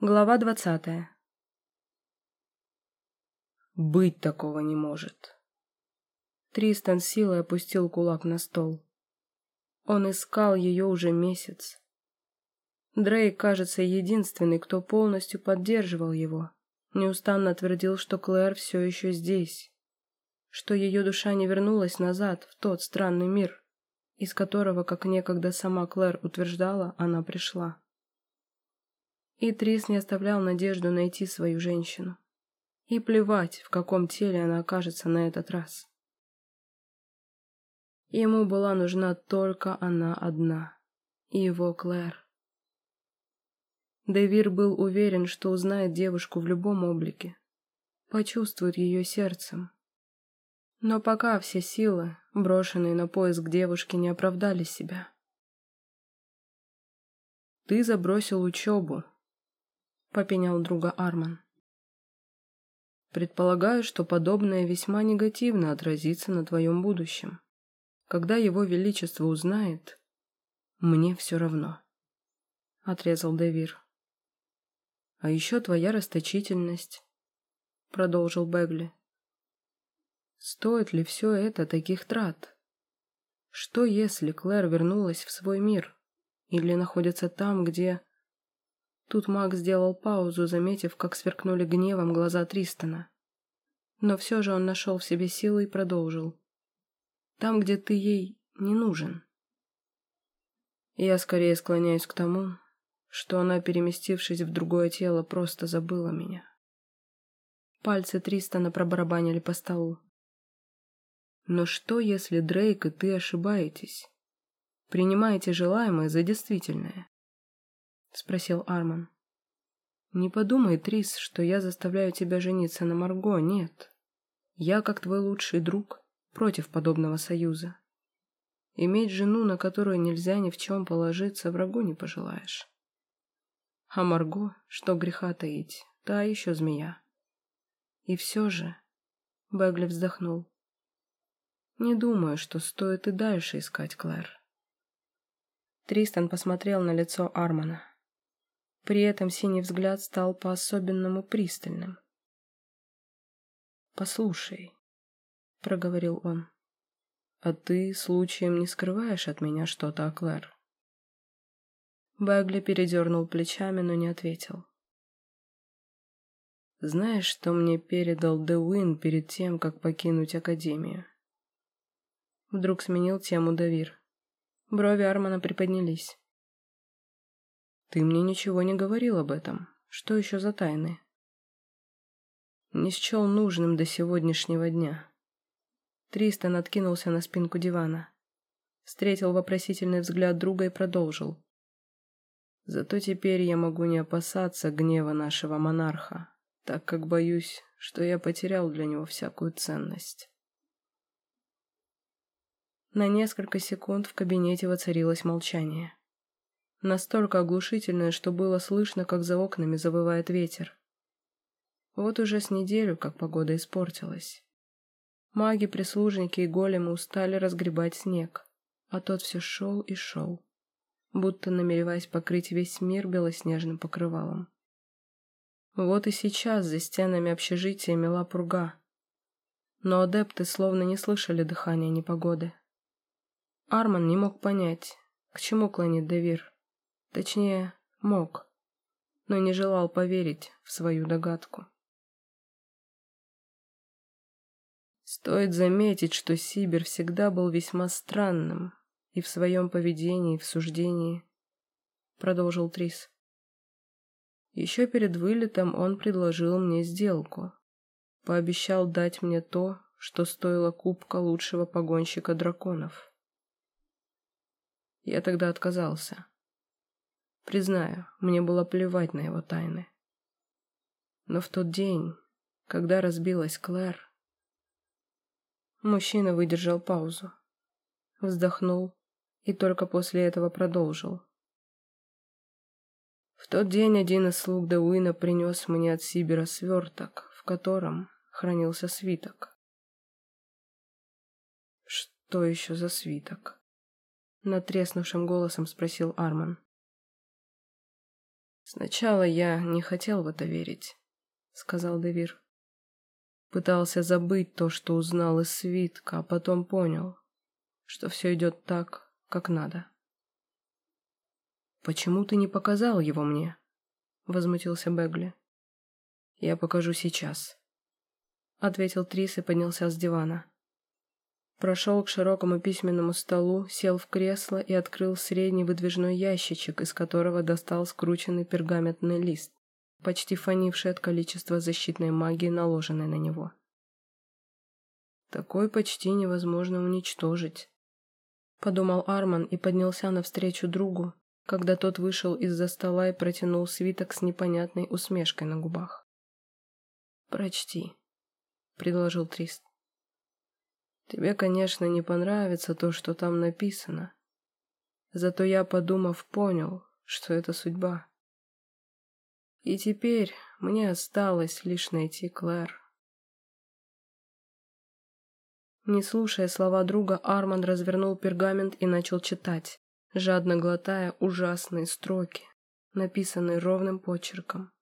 Глава двадцатая. Быть такого не может. Тристан силой опустил кулак на стол. Он искал ее уже месяц. Дрейк, кажется, единственный, кто полностью поддерживал его. Неустанно твердил, что Клэр все еще здесь. Что ее душа не вернулась назад, в тот странный мир, из которого, как некогда сама Клэр утверждала, она пришла. И Трис не оставлял надежду найти свою женщину. И плевать, в каком теле она окажется на этот раз. Ему была нужна только она одна. И его Клэр. Девир был уверен, что узнает девушку в любом облике. Почувствует ее сердцем. Но пока все силы, брошенные на поиск девушки, не оправдали себя. «Ты забросил учебу», попенял друга Арман. Предполагаю, что подобное весьма негативно отразится на твоем будущем. Когда его величество узнает, мне все равно. Отрезал Девир. А еще твоя расточительность, продолжил Бегли. Стоит ли все это таких трат? Что если Клэр вернулась в свой мир? Или находится там, где... Тут маг сделал паузу, заметив, как сверкнули гневом глаза Тристона. Но все же он нашел в себе силы и продолжил. «Там, где ты ей не нужен». Я скорее склоняюсь к тому, что она, переместившись в другое тело, просто забыла меня. Пальцы Тристона пробарабанили по столу. Но что, если Дрейк и ты ошибаетесь? Принимаете желаемое за действительное? — спросил Арман. «Не подумай, Трис, что я заставляю тебя жениться на Марго, нет. Я, как твой лучший друг, против подобного союза. Иметь жену, на которую нельзя ни в чем положиться, врагу не пожелаешь. А Марго, что греха таить, та еще змея. И все же...» — Бегли вздохнул. «Не думаю, что стоит и дальше искать Клэр». Тристан посмотрел на лицо Армана. При этом синий взгляд стал по-особенному пристальным. «Послушай», — проговорил он, — «а ты случаем не скрываешь от меня что-то Клэр?» Бэгли передернул плечами, но не ответил. «Знаешь, что мне передал Деуин перед тем, как покинуть Академию?» Вдруг сменил тему Давир. Брови Армана приподнялись. Ты мне ничего не говорил об этом. Что еще за тайны? Не счел нужным до сегодняшнего дня. Тристан откинулся на спинку дивана. Встретил вопросительный взгляд друга и продолжил. Зато теперь я могу не опасаться гнева нашего монарха, так как боюсь, что я потерял для него всякую ценность. На несколько секунд в кабинете воцарилось молчание настолько оглушительное, что было слышно, как за окнами завывает ветер. Вот уже с неделю, как погода испортилась. Маги, прислужники и големы устали разгребать снег, а тот все шел и шел, будто намереваясь покрыть весь мир белоснежным покрывалом. Вот и сейчас за стенами общежития мела пурга, но адепты словно не слышали дыхания непогоды. Арман не мог понять, к чему клонит Девир. Точнее, мог, но не желал поверить в свою догадку. Стоит заметить, что Сибир всегда был весьма странным и в своем поведении, и в суждении, продолжил Трис. Еще перед вылетом он предложил мне сделку. Пообещал дать мне то, что стоило кубка лучшего погонщика драконов. Я тогда отказался. Признаю, мне было плевать на его тайны. Но в тот день, когда разбилась Клэр... Мужчина выдержал паузу, вздохнул и только после этого продолжил. В тот день один из слуг Деуина принес мне от Сибира сверток, в котором хранился свиток. «Что еще за свиток?» Натреснувшим голосом спросил Арман. Сначала я не хотел в это верить, сказал Девир. Пытался забыть то, что узнал из свитка, а потом понял, что все идет так, как надо. «Почему ты не показал его мне?» — возмутился Бегли. «Я покажу сейчас», — ответил Трис и поднялся с дивана. Прошел к широкому письменному столу, сел в кресло и открыл средний выдвижной ящичек, из которого достал скрученный пергаментный лист, почти фонивший от количества защитной магии, наложенной на него. «Такой почти невозможно уничтожить», — подумал Арман и поднялся навстречу другу, когда тот вышел из-за стола и протянул свиток с непонятной усмешкой на губах. «Прочти», — предложил Трист. «Тебе, конечно, не понравится то, что там написано. Зато я, подумав, понял, что это судьба. И теперь мне осталось лишь найти Клэр». Не слушая слова друга, Арман развернул пергамент и начал читать жадно глотая ужасные строки, написанные ровным почерком,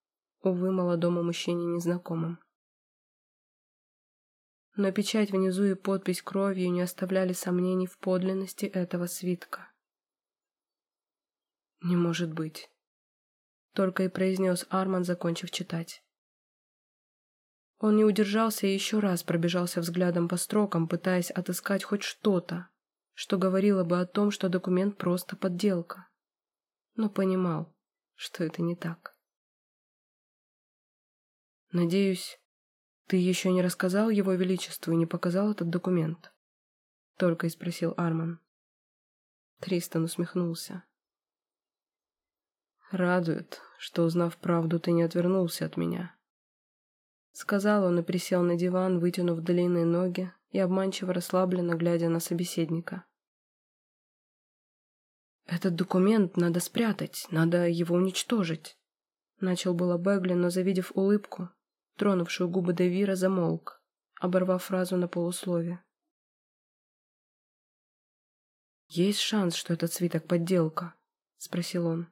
увы, молодому мужчине незнакомым. Но печать внизу и подпись кровью не оставляли сомнений в подлинности этого свитка. «Не может быть», — только и произнес Арман, закончив читать. Он не удержался и еще раз пробежался взглядом по строкам, пытаясь отыскать хоть что-то, что говорило бы о том, что документ просто подделка. Но понимал, что это не так. «Надеюсь, ты еще не рассказал его величеству и не показал этот документ?» Только и спросил Арман. Тристан усмехнулся. «Радует, что, узнав правду, ты не отвернулся от меня». Сказал он и присел на диван, вытянув длинные ноги, и обманчиво расслабленно глядя на собеседника. «Этот документ надо спрятать, надо его уничтожить», — начал было Бегли, но, завидев улыбку, тронувшую губы Девира, замолк, оборвав фразу на полуслове. «Есть шанс, что этот свиток подделка?» — спросил он.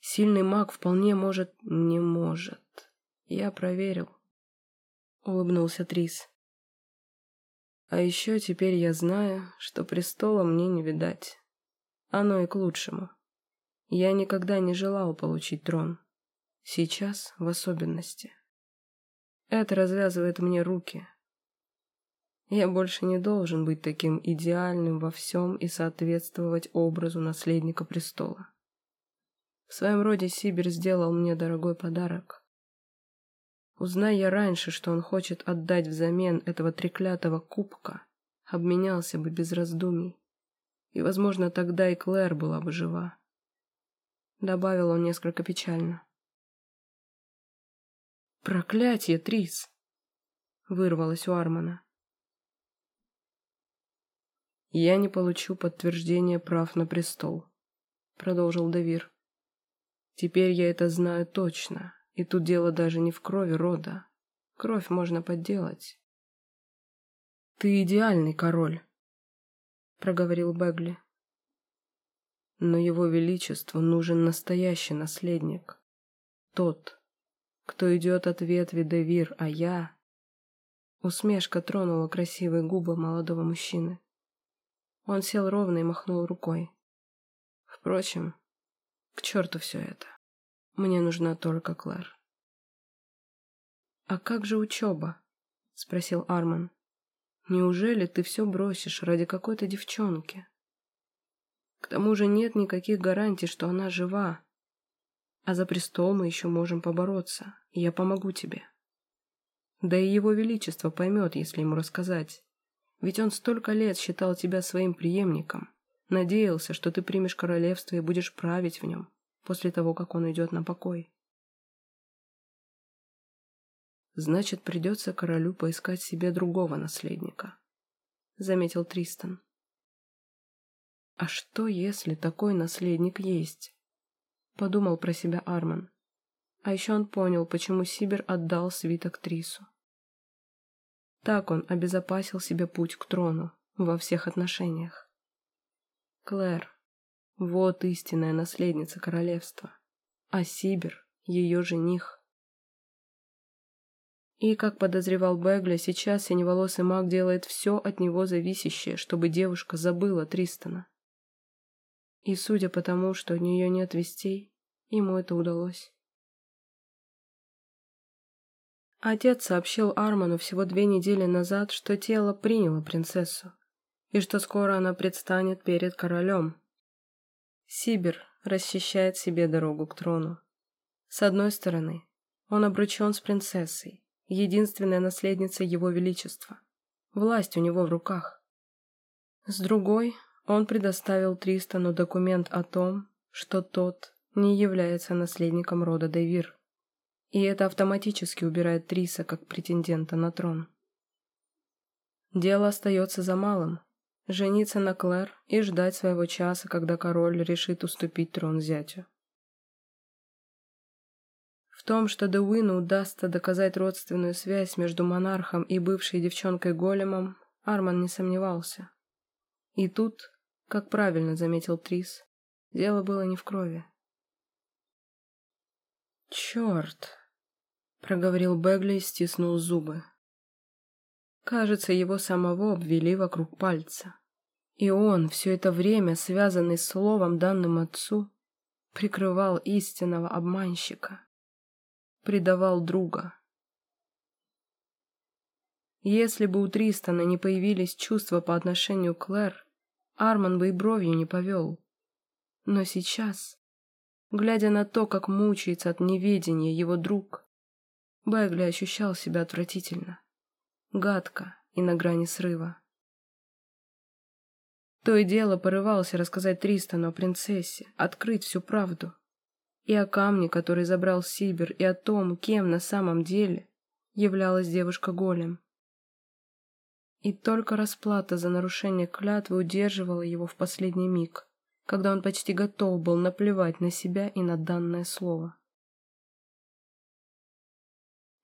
«Сильный маг вполне может...» «Не может. Я проверил», — улыбнулся Трис. А еще теперь я знаю, что престола мне не видать. Оно и к лучшему. Я никогда не желал получить трон. Сейчас в особенности. Это развязывает мне руки. Я больше не должен быть таким идеальным во всем и соответствовать образу наследника престола. В своем роде Сибирь сделал мне дорогой подарок. Узнай я раньше, что он хочет отдать взамен этого треклятого кубка, обменялся бы без раздумий. И, возможно, тогда и Клэр была бы жива. Добавил он несколько печально. «Проклятие, Трис!» — вырвалось у Армана. «Я не получу подтверждения прав на престол», — продолжил Давир. «Теперь я это знаю точно, и тут дело даже не в крови рода. Кровь можно подделать. «Ты идеальный король», — проговорил Бегли. «Но его величеству нужен настоящий наследник. Тот, кто идет от ветви Девир, а я...» Усмешка тронула красивые губы молодого мужчины. Он сел ровно и махнул рукой. Впрочем, к черту все это. Мне нужна только Клэр. «А как же учеба?» — спросил Арман. «Неужели ты все бросишь ради какой-то девчонки? К тому же нет никаких гарантий, что она жива. А за престол мы еще можем побороться, я помогу тебе. Да и его величество поймет, если ему рассказать. Ведь он столько лет считал тебя своим преемником, надеялся, что ты примешь королевство и будешь править в нем после того, как он идет на покой. Значит, придется королю поискать себе другого наследника, заметил Тристан. А что, если такой наследник есть? Подумал про себя Арман. А еще он понял, почему Сибир отдал свиток Трису. Так он обезопасил себе путь к трону во всех отношениях. Клэр, вот истинная наследница королевства. а Сибир — ее жених. И, как подозревал Бегля, сейчас синеволосый маг делает все от него зависящее, чтобы девушка забыла Тристона. И судя по тому, что от нее нет вестей, ему это удалось. Отец сообщил Арману всего две недели назад, что тело приняло принцессу, и что скоро она предстанет перед королем. Сибир расчищает себе дорогу к трону. С одной стороны, он обручен с принцессой, единственная наследница его величества. Власть у него в руках. С другой, он предоставил Тристану документ о том, что тот не является наследником рода Девир. И это автоматически убирает Триса как претендента на трон. Дело остается за малым – жениться на Клэр и ждать своего часа, когда король решит уступить трон зятю. В том, что Деуину удастся доказать родственную связь между монархом и бывшей девчонкой Големом, Арман не сомневался. И тут, как правильно заметил Трис, дело было не в крови. «Черт!» — проговорил Бегли и стиснул зубы. Кажется, его самого обвели вокруг пальца. И он, все это время, связанный с словом, данным отцу, прикрывал истинного обманщика предавал друга. Если бы у Тристона не появились чувства по отношению к Клэр, Арман бы и бровью не повел. Но сейчас, глядя на то, как мучается от неведения его друг, Бэгли ощущал себя отвратительно, гадко и на грани срыва. То и дело порывался рассказать Тристану о принцессе, открыть всю правду и о камне, который забрал Сибир, и о том, кем на самом деле являлась девушка-голем. И только расплата за нарушение клятвы удерживала его в последний миг, когда он почти готов был наплевать на себя и на данное слово.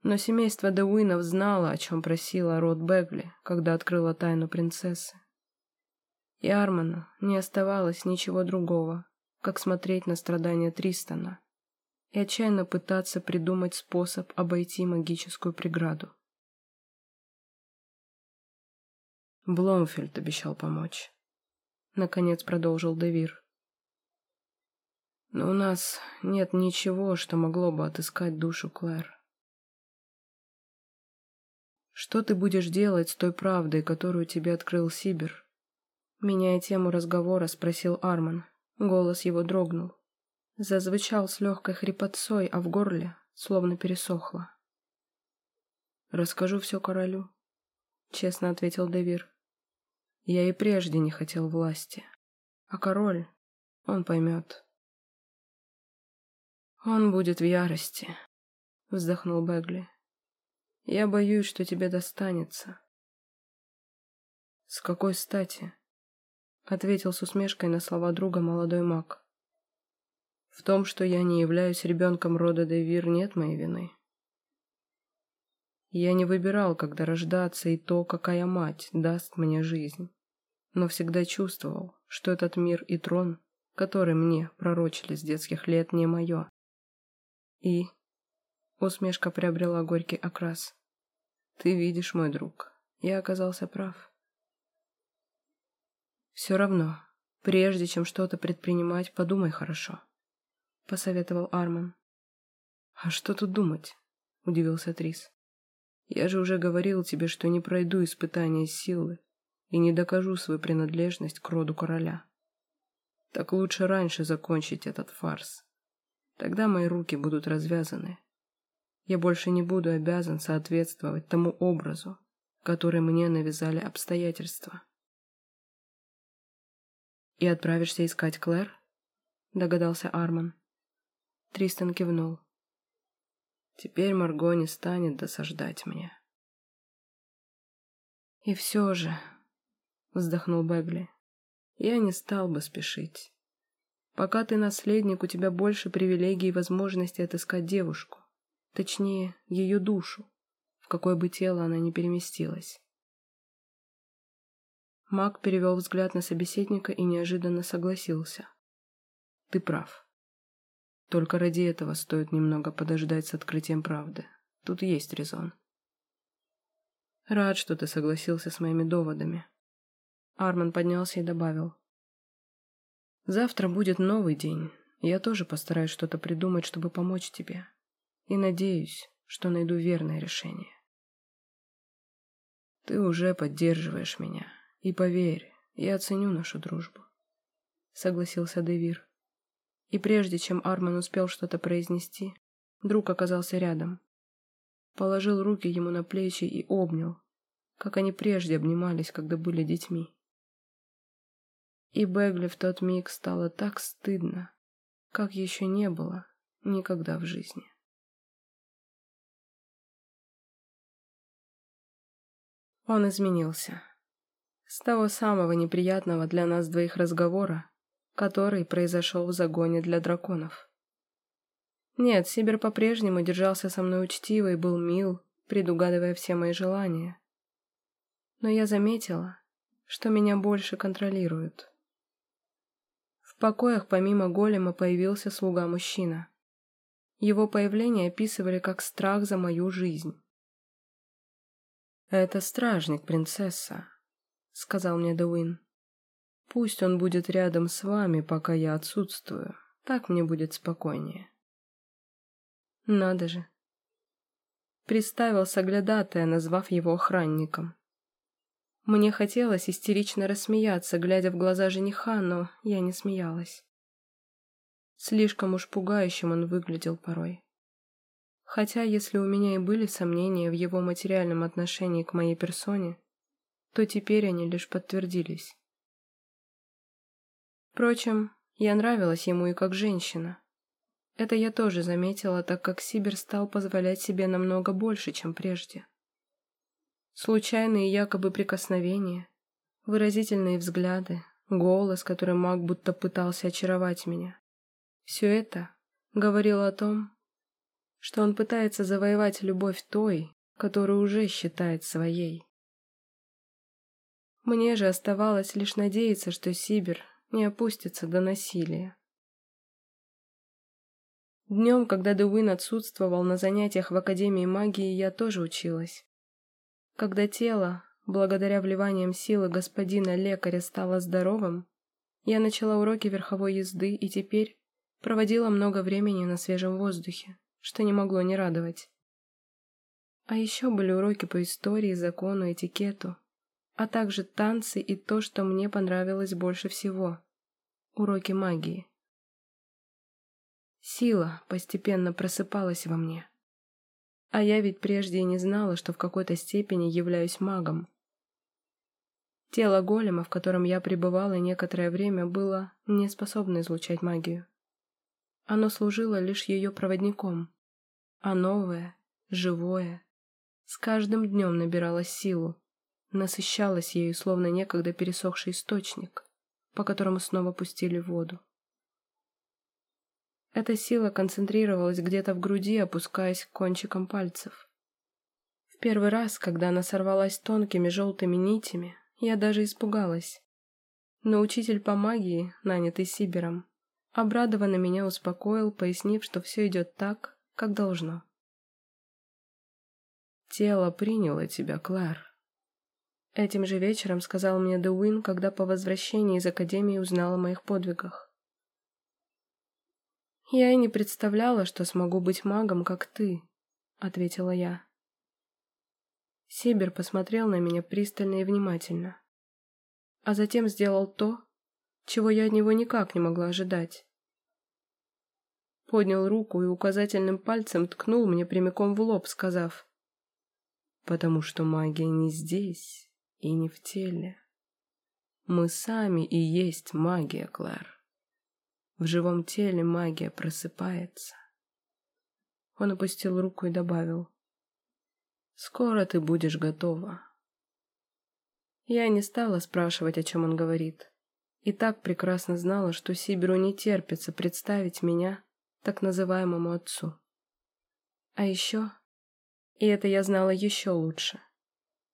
Но семейство Деуинов знало, о чем просила Рот Бегли, когда открыла тайну принцессы. И Арману не оставалось ничего другого, как смотреть на страдания Тристона и отчаянно пытаться придумать способ обойти магическую преграду. Бломфельд обещал помочь. Наконец продолжил Девир. Но у нас нет ничего, что могло бы отыскать душу Клэр. Что ты будешь делать с той правдой, которую тебе открыл Сибир? Меняя тему разговора, спросил Арман. Голос его дрогнул. Зазвучал с легкой хрипотцой, а в горле словно пересохло. «Расскажу все королю», — честно ответил Девир. «Я и прежде не хотел власти. А король, он поймет». «Он будет в ярости», — вздохнул Бегли. «Я боюсь, что тебе достанется». «С какой стати?» ответил с усмешкой на слова друга молодой маг. В том, что я не являюсь ребенком рода Девир, нет моей вины. Я не выбирал, когда рождаться, и то, какая мать даст мне жизнь, но всегда чувствовал, что этот мир и трон, который мне пророчили с детских лет, не мое. И... Усмешка приобрела горький окрас. Ты видишь, мой друг, я оказался прав. «Все равно, прежде чем что-то предпринимать, подумай хорошо», — посоветовал Арман. «А что тут думать?» — удивился Трис. «Я же уже говорил тебе, что не пройду испытания силы и не докажу свою принадлежность к роду короля. Так лучше раньше закончить этот фарс. Тогда мои руки будут развязаны. Я больше не буду обязан соответствовать тому образу, который мне навязали обстоятельства». «И отправишься искать Клэр?» — догадался Арман. Тристан кивнул. «Теперь Марго не станет досаждать мне». «И все же», — вздохнул Бегли, — «я не стал бы спешить. Пока ты наследник, у тебя больше привилегий и возможностей отыскать девушку, точнее, ее душу, в какое бы тело она ни переместилась. Маг перевел взгляд на собеседника и неожиданно согласился. «Ты прав. Только ради этого стоит немного подождать с открытием правды. Тут есть резон. Рад, что ты согласился с моими доводами. Арман поднялся и добавил. Завтра будет новый день. Я тоже постараюсь что-то придумать, чтобы помочь тебе. И надеюсь, что найду верное решение. Ты уже поддерживаешь меня. И поверь, я оценю нашу дружбу. Согласился Девир. И прежде чем Арман успел что-то произнести, друг оказался рядом. Положил руки ему на плечи и обнял, как они прежде обнимались, когда были детьми. И Бегли в тот миг стало так стыдно, как еще не было никогда в жизни. Он изменился. С того самого неприятного для нас двоих разговора, который произошел в загоне для драконов. Нет, Сибир по-прежнему держался со мной учтиво и был мил, предугадывая все мои желания. Но я заметила, что меня больше контролируют. В покоях помимо голема появился слуга-мужчина. Его появление описывали как страх за мою жизнь. «Это стражник, принцесса», — сказал мне Дуин. Пусть он будет рядом с вами, пока я отсутствую. Так мне будет спокойнее. Надо же. Приставил соглядатая, назвав его охранником. Мне хотелось истерично рассмеяться, глядя в глаза жениха, но я не смеялась. Слишком уж пугающим он выглядел порой. Хотя, если у меня и были сомнения в его материальном отношении к моей персоне, то теперь они лишь подтвердились. Впрочем, я нравилась ему и как женщина. Это я тоже заметила, так как Сибир стал позволять себе намного больше, чем прежде. Случайные якобы прикосновения, выразительные взгляды, голос, который маг будто пытался очаровать меня. Все это говорило о том, что он пытается завоевать любовь той, которую уже считает своей. Мне же оставалось лишь надеяться, что Сибир не опустится до насилия. Днем, когда Дуин отсутствовал на занятиях в Академии магии, я тоже училась. Когда тело, благодаря вливаниям силы господина лекаря, стало здоровым, я начала уроки верховой езды и теперь проводила много времени на свежем воздухе, что не могло не радовать. А еще были уроки по истории, закону, этикету, а также танцы и то, что мне понравилось больше всего – уроки магии. Сила постепенно просыпалась во мне. А я ведь прежде и не знала, что в какой-то степени являюсь магом. Тело голема, в котором я пребывала некоторое время, было не способно излучать магию. Оно служило лишь ее проводником, а новое, живое, с каждым днем набиралось силу, насыщалась ею, словно некогда пересохший источник, по которому снова пустили воду. Эта сила концентрировалась где-то в груди, опускаясь к кончикам пальцев. В первый раз, когда она сорвалась тонкими желтыми нитями, я даже испугалась. Но учитель по магии, нанятый Сибером, обрадованно меня успокоил, пояснив, что все идет так, как должно. «Тело приняло тебя, Клэр», Этим же вечером сказал мне Дуин, когда по возвращении из академии узнал о моих подвигах. «Я и не представляла, что смогу быть магом, как ты», — ответила я. Сибир посмотрел на меня пристально и внимательно, а затем сделал то, чего я от него никак не могла ожидать. Поднял руку и указательным пальцем ткнул мне прямиком в лоб, сказав, «Потому что магия не здесь» и не в теле. Мы сами и есть магия, Клэр. В живом теле магия просыпается. Он опустил руку и добавил. «Скоро ты будешь готова». Я не стала спрашивать, о чем он говорит. И так прекрасно знала, что Сибиру не терпится представить меня так называемому отцу. А еще, и это я знала еще лучше,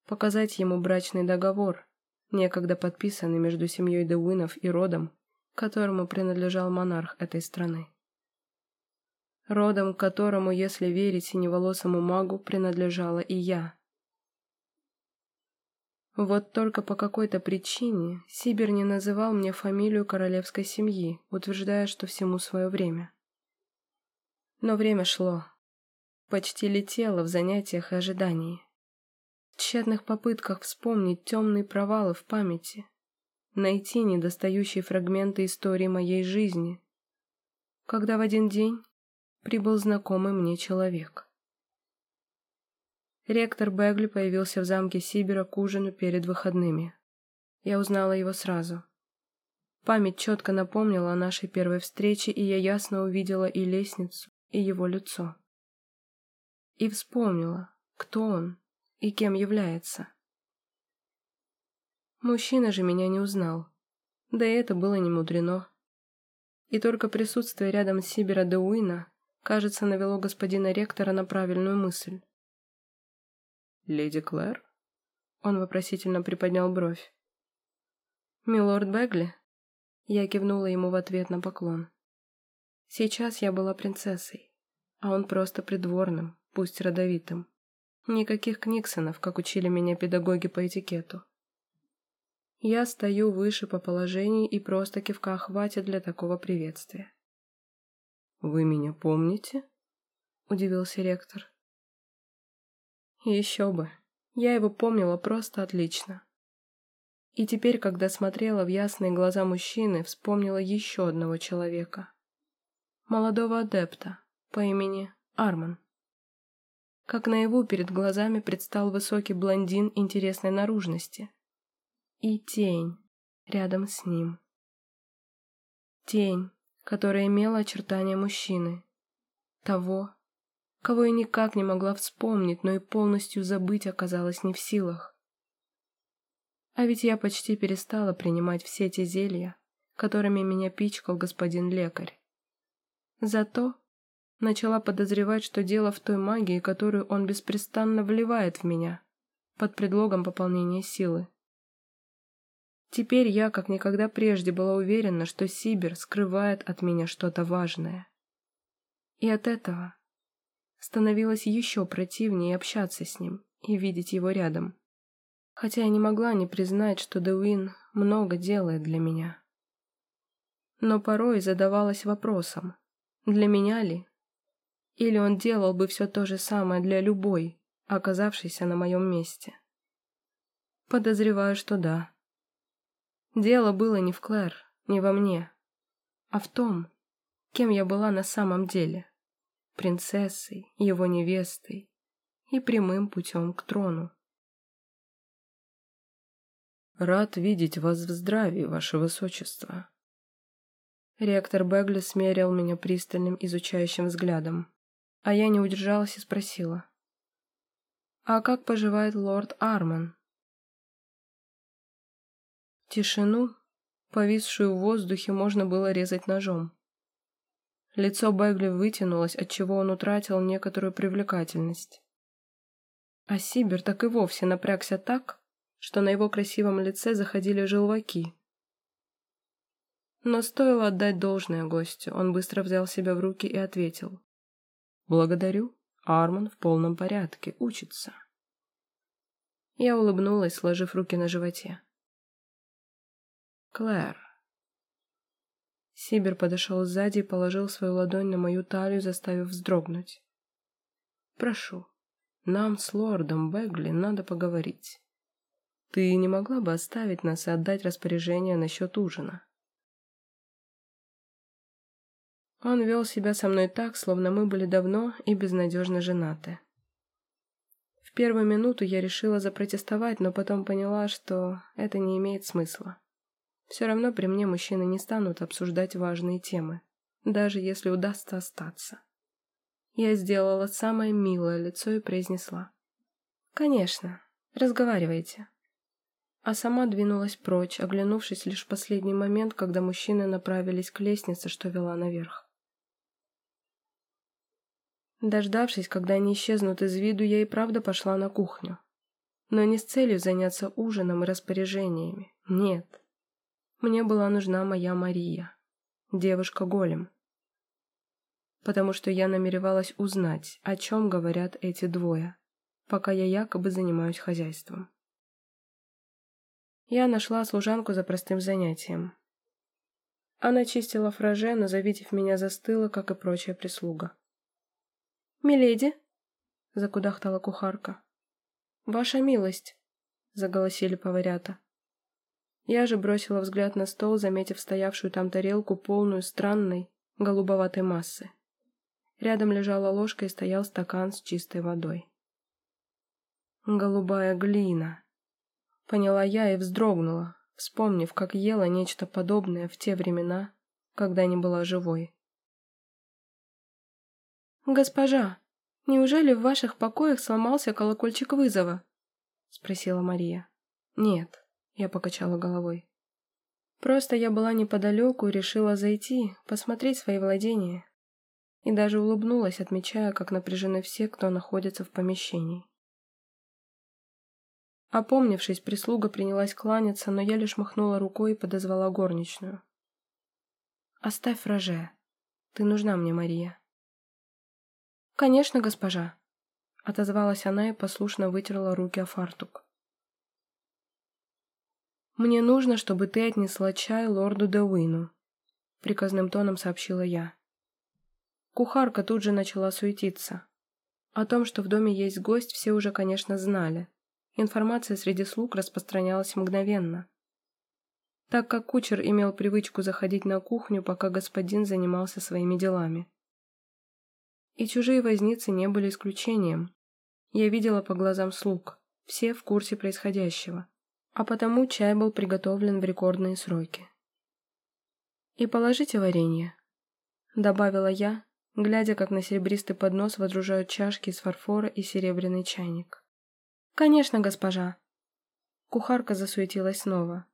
показать ему брачный договор, некогда подписанный между семьей Деуинов и родом, которому принадлежал монарх этой страны. родом которому, если верить синеволосому магу, принадлежала и я. Вот только по какой-то причине Сибир не называл мне фамилию королевской семьи, утверждая, что всему свое время. Но время шло. Почти летело в занятиях и ожидании. В тщетных попытках вспомнить темные провалы в памяти, найти недостающие фрагменты истории моей жизни, когда в один день прибыл знакомый мне человек. Ректор Бегли появился в замке Сибира к ужину перед выходными. Я узнала его сразу. Память четко напомнила о нашей первой встрече, и я ясно увидела и лестницу, и его лицо. И вспомнила, кто он и кем является. Мужчина же меня не узнал. Да и это было не мудрено. И только присутствие рядом Сибира Деуина, кажется, навело господина ректора на правильную мысль. «Леди Клэр?» Он вопросительно приподнял бровь. «Милорд Бегли?» Я кивнула ему в ответ на поклон. Сейчас я была принцессой, а он просто придворным, пусть родовитым. Никаких книксонов, как учили меня педагоги по этикету. Я стою выше по положению, и просто кивка хватит для такого приветствия. «Вы меня помните?» – удивился ректор. Еще бы. Я его помнила просто отлично. И теперь, когда смотрела в ясные глаза мужчины, вспомнила еще одного человека. Молодого адепта по имени Арман. Как наяву перед глазами предстал высокий блондин интересной наружности. И тень рядом с ним. Тень, которая имела очертания мужчины. Того, кого я никак не могла вспомнить, но и полностью забыть оказалась не в силах. А ведь я почти перестала принимать все те зелья, которыми меня пичкал господин лекарь. Зато начала подозревать, что дело в той магии, которую он беспрестанно вливает в меня, под предлогом пополнения силы. Теперь я, как никогда прежде, была уверена, что Сибир скрывает от меня что-то важное. И от этого становилось еще противнее общаться с ним и видеть его рядом. Хотя я не могла не признать, что Деуин много делает для меня. Но порой задавалась вопросом, для меня ли? Или он делал бы все то же самое для любой, оказавшейся на моем месте? Подозреваю, что да. Дело было не в Клэр, не во мне, а в том, кем я была на самом деле принцессой, его невестой и прямым путем к трону. «Рад видеть вас в здравии, ваше высочество». Ректор Бегли смерил меня пристальным изучающим взглядом, а я не удержалась и спросила. «А как поживает лорд Арман?» Тишину, повисшую в воздухе, можно было резать ножом. Лицо Бегли вытянулось, отчего он утратил некоторую привлекательность. А Сибир так и вовсе напрягся так, что на его красивом лице заходили желваки. Но стоило отдать должное гостю, он быстро взял себя в руки и ответил. «Благодарю, Арман в полном порядке, учится». Я улыбнулась, сложив руки на животе. «Клэр, Сибир подошел сзади и положил свою ладонь на мою талию, заставив вздрогнуть. «Прошу, нам с лордом Бегли надо поговорить. Ты не могла бы оставить нас и отдать распоряжение насчет ужина?» Он вел себя со мной так, словно мы были давно и безнадежно женаты. В первую минуту я решила запротестовать, но потом поняла, что это не имеет смысла. Все равно при мне мужчины не станут обсуждать важные темы, даже если удастся остаться. Я сделала самое милое лицо и произнесла. «Конечно, разговаривайте». А сама двинулась прочь, оглянувшись лишь в последний момент, когда мужчины направились к лестнице, что вела наверх. Дождавшись, когда они исчезнут из виду, я и правда пошла на кухню. Но не с целью заняться ужином и распоряжениями. Нет. Мне была нужна моя Мария, девушка-голем. потому что я намеревалась узнать, о чем говорят эти двое, пока я якобы занимаюсь хозяйством. Я нашла служанку за простым занятием. Она чистила фраже, но, завидев меня, застыла, как и прочая прислуга. «Миледи!» — закудахтала кухарка. «Ваша милость!» — заголосили поварята. Я же бросила взгляд на стол, заметив стоявшую там тарелку, полную странной, голубоватой массы. Рядом лежала ложка и стоял стакан с чистой водой. «Голубая глина», — поняла я и вздрогнула, вспомнив, как ела нечто подобное в те времена, когда не была живой. «Госпожа, неужели в ваших покоях сломался колокольчик вызова?» — спросила Мария. «Нет», — я покачала головой. «Просто я была неподалеку и решила зайти, посмотреть свои владения». И даже улыбнулась, отмечая, как напряжены все, кто находится в помещении. Опомнившись, прислуга принялась кланяться, но я лишь махнула рукой и подозвала горничную. «Оставь роже. Ты нужна мне, Мария». «Конечно, госпожа», — отозвалась она и послушно вытерла руки о фартук. «Мне нужно, чтобы ты отнесла чай лорду Деуину», — приказным тоном сообщила я. Кухарка тут же начала суетиться. О том, что в доме есть гость, все уже, конечно, знали. Информация среди слуг распространялась мгновенно. Так как кучер имел привычку заходить на кухню, пока господин занимался своими делами. И чужие возницы не были исключением. Я видела по глазам слуг, все в курсе происходящего, а потому чай был приготовлен в рекордные сроки. «И положите варенье», — добавила я, глядя, как на серебристый поднос водружают чашки из фарфора и серебряный чайник. «Конечно, госпожа». Кухарка засуетилась снова,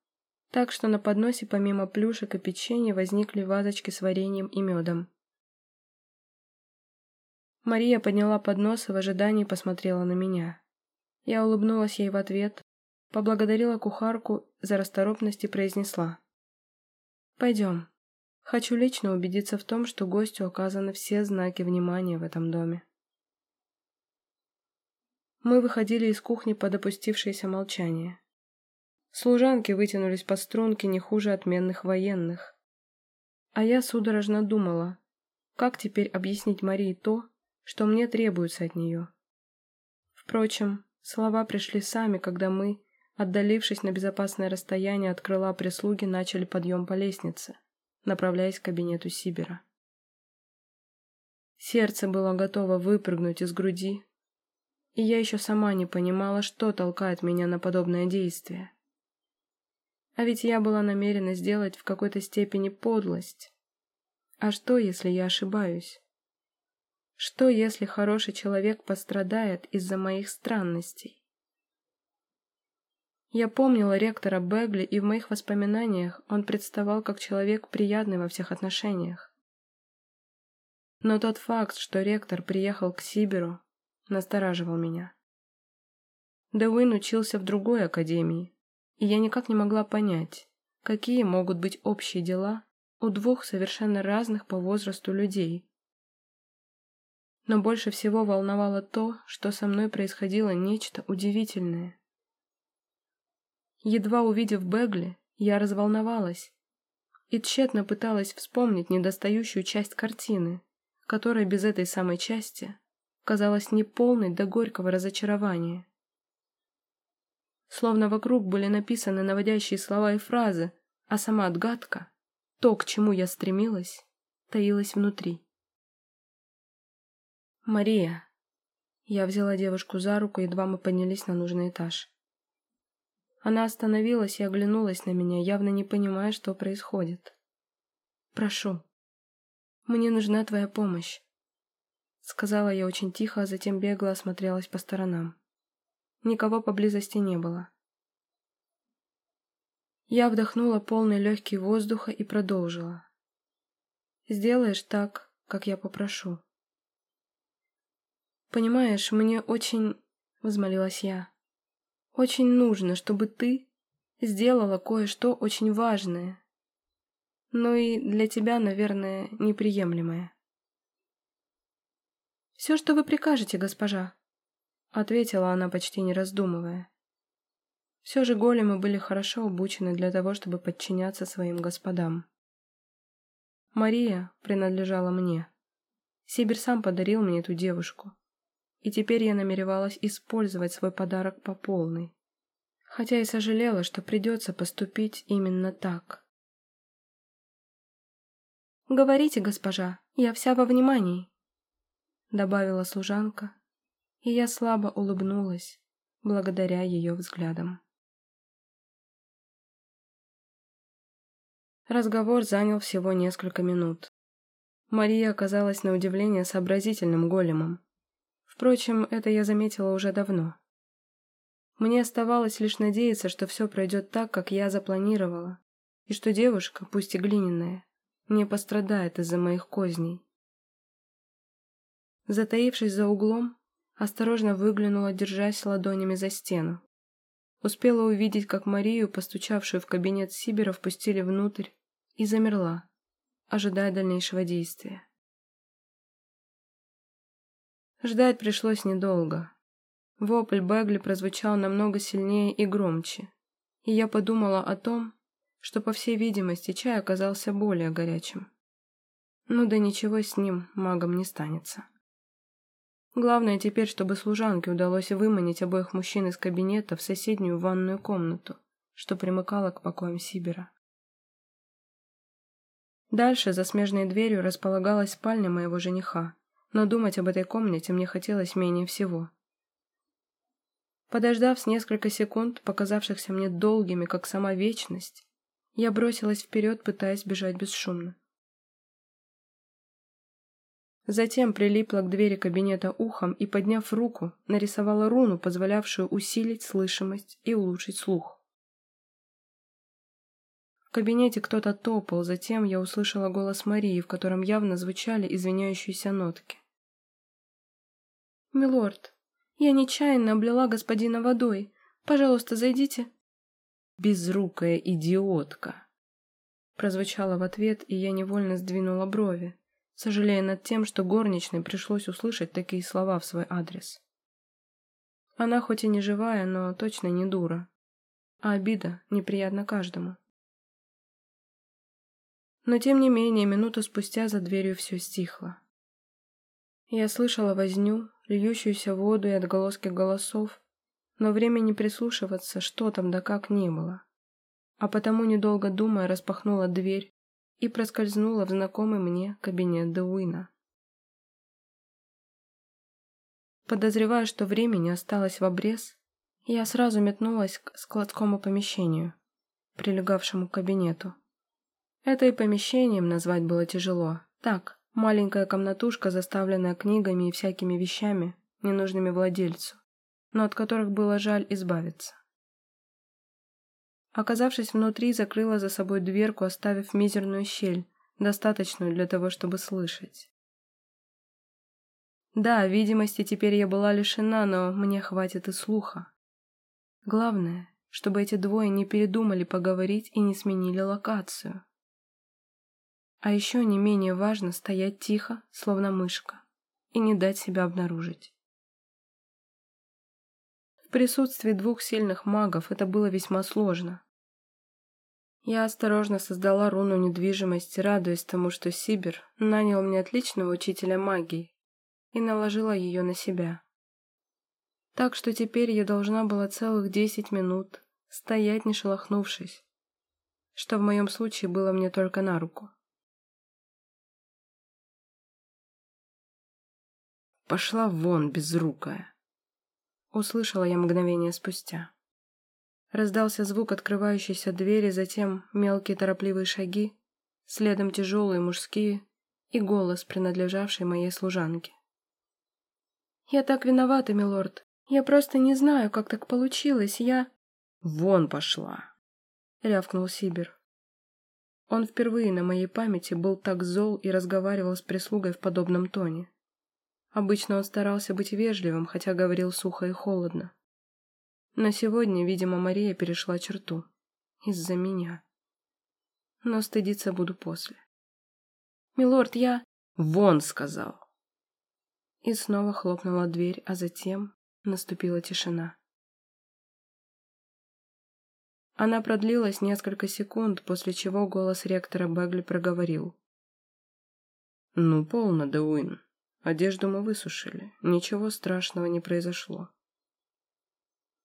так что на подносе помимо плюшек и печенья возникли вазочки с вареньем и медом. Мария подняла поднос и в ожидании посмотрела на меня. Я улыбнулась ей в ответ, поблагодарила кухарку за расторопность и произнесла. «Пойдем. Хочу лично убедиться в том, что гостю оказаны все знаки внимания в этом доме». Мы выходили из кухни под опустившееся молчание. Служанки вытянулись по струнке не хуже отменных военных. А я судорожно думала, как теперь объяснить Марии то, что мне требуется от нее. Впрочем, слова пришли сами, когда мы, отдалившись на безопасное расстояние от крыла прислуги, начали подъем по лестнице, направляясь к кабинету Сибера. Сердце было готово выпрыгнуть из груди, и я еще сама не понимала, что толкает меня на подобное действие. А ведь я была намерена сделать в какой-то степени подлость. А что, если я ошибаюсь? Что, если хороший человек пострадает из-за моих странностей? Я помнила ректора Бегли, и в моих воспоминаниях он представал как человек приятный во всех отношениях. Но тот факт, что ректор приехал к Сибиру, настораживал меня. Дэуин учился в другой академии, и я никак не могла понять, какие могут быть общие дела у двух совершенно разных по возрасту людей. Но больше всего волновало то, что со мной происходило нечто удивительное. Едва увидев Бегли, я разволновалась и тщетно пыталась вспомнить недостающую часть картины, которая без этой самой части казалась неполной до горького разочарования. Словно вокруг были написаны наводящие слова и фразы, а сама отгадка, то, к чему я стремилась, таилась внутри. «Мария!» Я взяла девушку за руку, едва мы поднялись на нужный этаж. Она остановилась и оглянулась на меня, явно не понимая, что происходит. «Прошу, мне нужна твоя помощь. Сказала я очень тихо, а затем бегло осмотрелась по сторонам. Никого поблизости не было. Я вдохнула полный легкий воздуха и продолжила. «Сделаешь так, как я попрошу». «Понимаешь, мне очень...» — возмолилась я. «Очень нужно, чтобы ты сделала кое-что очень важное. Ну и для тебя, наверное, неприемлемое». «Все, что вы прикажете, госпожа», — ответила она, почти не раздумывая. Все же големы были хорошо обучены для того, чтобы подчиняться своим господам. Мария принадлежала мне. Сибирь сам подарил мне эту девушку. И теперь я намеревалась использовать свой подарок по полной. Хотя и сожалела, что придется поступить именно так. «Говорите, госпожа, я вся во внимании», — добавила служанка, и я слабо улыбнулась, благодаря ее взглядам. Разговор занял всего несколько минут. Мария оказалась на удивление сообразительным големом. Впрочем, это я заметила уже давно. Мне оставалось лишь надеяться, что все пройдет так, как я запланировала, и что девушка, пусть и глиняная, не пострадает из-за моих козней. Затаившись за углом, осторожно выглянула, держась ладонями за стену. Успела увидеть, как Марию, постучавшую в кабинет Сибера, впустили внутрь, и замерла, ожидая дальнейшего действия. Ждать пришлось недолго. Вопль Бегли прозвучал намного сильнее и громче, и я подумала о том, что, по всей видимости, чай оказался более горячим. Ну да ничего с ним магом не станется. Главное теперь, чтобы служанке удалось выманить обоих мужчин из кабинета в соседнюю ванную комнату, что примыкала к покоям Сибера. Дальше, за смежной дверью, располагалась спальня моего жениха, но думать об этой комнате мне хотелось менее всего. Подождав с несколько секунд, показавшихся мне долгими, как сама вечность, я бросилась вперед, пытаясь бежать бесшумно. Затем прилипла к двери кабинета ухом и, подняв руку, нарисовала руну, позволявшую усилить слышимость и улучшить слух. В кабинете кто-то топал, затем я услышала голос Марии, в котором явно звучали извиняющиеся нотки. «Милорд, я нечаянно облила господина водой. Пожалуйста, зайдите». «Безрукая идиотка!» Прозвучало в ответ, и я невольно сдвинула брови, сожалея над тем, что горничной пришлось услышать такие слова в свой адрес. Она хоть и не живая, но точно не дура. А обида неприятна каждому. Но тем не менее, минуту спустя за дверью все стихло. Я слышала возню, льющуюся воду и отголоски голосов, но времени прислушиваться, что там да как, не было. А потому, недолго думая, распахнула дверь и проскользнула в знакомый мне кабинет Деуина. Подозревая, что времени осталось в обрез, я сразу метнулась к складскому помещению, прилегавшему к кабинету. Это и помещением назвать было тяжело. Так, маленькая комнатушка, заставленная книгами и всякими вещами, ненужными владельцу, но от которых было жаль избавиться. Оказавшись внутри, закрыла за собой дверку, оставив мизерную щель, достаточную для того, чтобы слышать. Да, видимости теперь я была лишена, но мне хватит и слуха. Главное, чтобы эти двое не передумали поговорить и не сменили локацию. А еще не менее важно стоять тихо, словно мышка, и не дать себя обнаружить. В присутствии двух сильных магов это было весьма сложно. Я осторожно создала руну недвижимости, радуясь тому, что Сибир нанял мне отличного учителя магии и наложила ее на себя. Так что теперь я должна была целых десять минут стоять, не шелохнувшись, что в моем случае было мне только на руку. Пошла вон, безрукая. Услышала я мгновение спустя. Раздался звук открывающейся двери, затем мелкие торопливые шаги, следом тяжелые мужские и голос, принадлежавший моей служанке. «Я так виновата, милорд. Я просто не знаю, как так получилось. Я...» «Вон пошла!» — рявкнул Сибир. Он впервые на моей памяти был так зол и разговаривал с прислугой в подобном тоне. Обычно он старался быть вежливым, хотя говорил сухо и холодно. Но сегодня, видимо, Мария перешла черту. Из-за меня. Но стыдиться буду после. «Милорд, я...» «Вон!» — сказал. И снова хлопнула дверь, а затем наступила тишина. Она продлилась несколько секунд, после чего голос ректора Бегли проговорил. «Ну, полно, Деуин. Одежду мы высушили. Ничего страшного не произошло.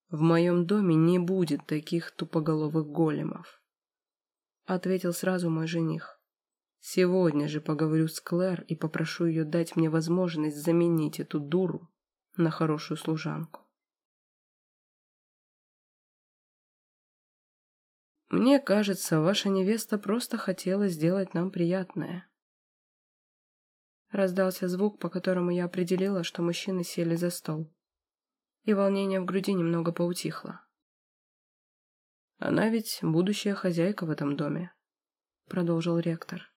В моем доме не будет таких тупоголовых големов», — ответил сразу мой жених. «Сегодня же поговорю с Клэр и попрошу ее дать мне возможность заменить эту дуру на хорошую служанку». Мне кажется, ваша невеста просто хотела сделать нам приятное. Раздался звук, по которому я определила, что мужчины сели за стол. И волнение в груди немного поутихло. Она ведь будущая хозяйка в этом доме, продолжил ректор.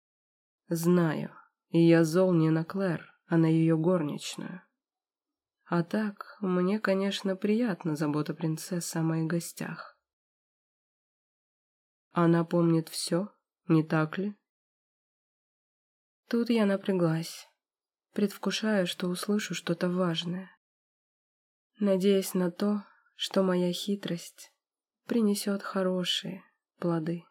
Знаю, и я зол не на Клэр, а на ее горничную. А так, мне, конечно, приятна забота принцессы о моих гостях. Она помнит все, не так ли? Тут я напряглась, предвкушая, что услышу что-то важное. Надеясь на то, что моя хитрость принесет хорошие плоды.